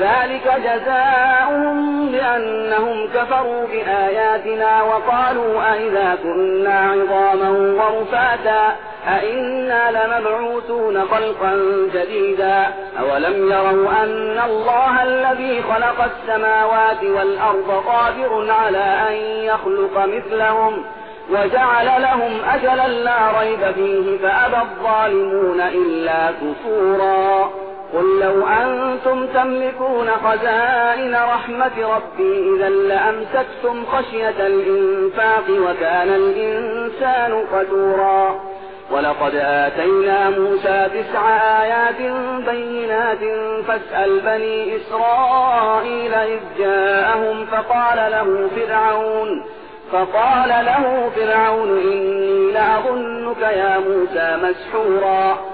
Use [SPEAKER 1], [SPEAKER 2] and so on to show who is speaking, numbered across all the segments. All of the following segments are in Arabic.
[SPEAKER 1] ذلك جزاؤهم بأنهم كفروا بآياتنا وقالوا أئذا كنا عظاما ورفاتا أئنا لمبعوثون خلقا جديدا أولم يروا أن الله الذي خلق السماوات والأرض قادر على أن يخلق مثلهم وجعل لهم أجلا لا ريب فيه فأبى الظالمون إلا كفورا قل لو أنتم تملكون خزائن رحمة ربي إذا لأمسكتم خشية الإنفاق وكان الإنسان قدورا ولقد آتينا موسى تسع آيات بينات فاسأل بني إسرائيل إذ جاءهم فقال له فرعون فقال له فرعون إني لأظنك يا موسى مسحورا.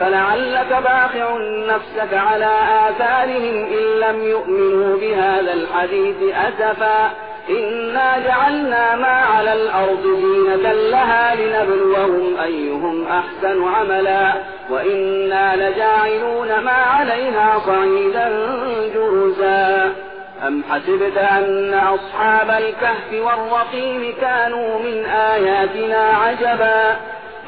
[SPEAKER 1] فلعلك باخع نفسك على آثارهم إن لم يؤمنوا بهذا الحديث أسفا. إنا جعلنا ما على الأرض زينة لها لنبلوهم أيهم أحسن عملا. وإنا لجاعلون ما عليها صعيدا جرزا. أم حسبت أن أصحاب الكهف والرقيم كانوا من آياتنا عجبا؟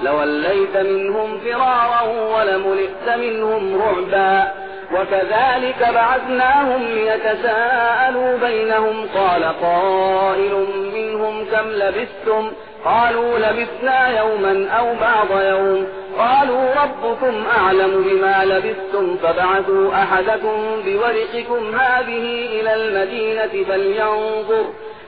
[SPEAKER 1] لوليت منهم فرارا ولملئت منهم رعبا وكذلك بعثناهم ليتساءلوا بينهم قال قائل منهم كم لبثتم قالوا لبثنا يوما أو بعض يوم قالوا ربكم أعلم بما لبثتم فبعثوا أحدكم بورقكم هذه إلى المدينة فلينظر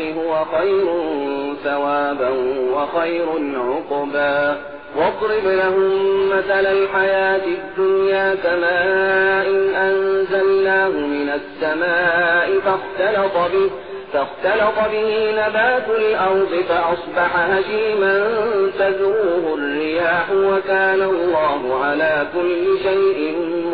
[SPEAKER 1] هو خير ثوابا وخير عقبا. واضرب لهم مثل الحياة الدنيا كماء أنزلناه من السماء فاختلط به فاختلط به نبات الأرض فأصبح هشيما تذروه الرياح وكان الله على كل شيء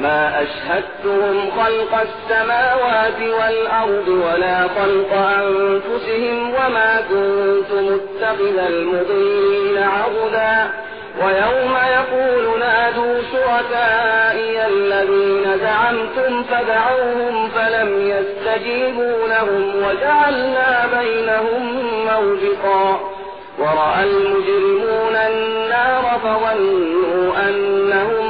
[SPEAKER 1] ما أشهدتهم خلق السماوات والأرض ولا خلق أنفسهم وما كنت متخذ المضلين عضدا. ويوم يقول نادوا شركائي الذين زعمتم فدعوهم فلم يستجيبوا لهم وجعلنا بينهم موبقا. ورأى المجرمون النار فظنوا أنهم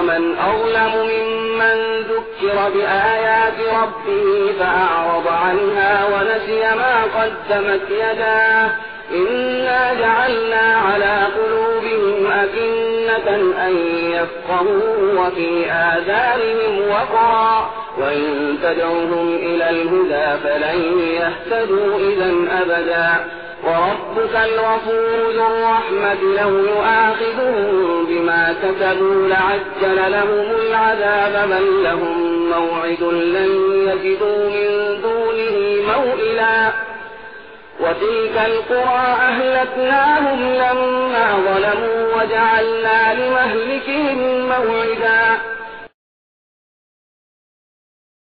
[SPEAKER 1] ومن أظلم ممن ذكر بآيات ربه فأعرض عنها ونسي ما قدمت يداه. إنا جعلنا على قلوبهم أكنة أن يفقهوا وفي آذانهم وقرا. وإن تدعوهم إلى الهدى فلن يهتدوا إذا أبدا. وربك الغفور ذو الرحمة لو يؤاخذهم بما كتبوا لعجل لهم العذاب بل لهم موعد لن يجدوا من دونه موئلا. وتلك القرى أهلكناهم لما ظلموا وجعلنا لمهلكهم موعدا.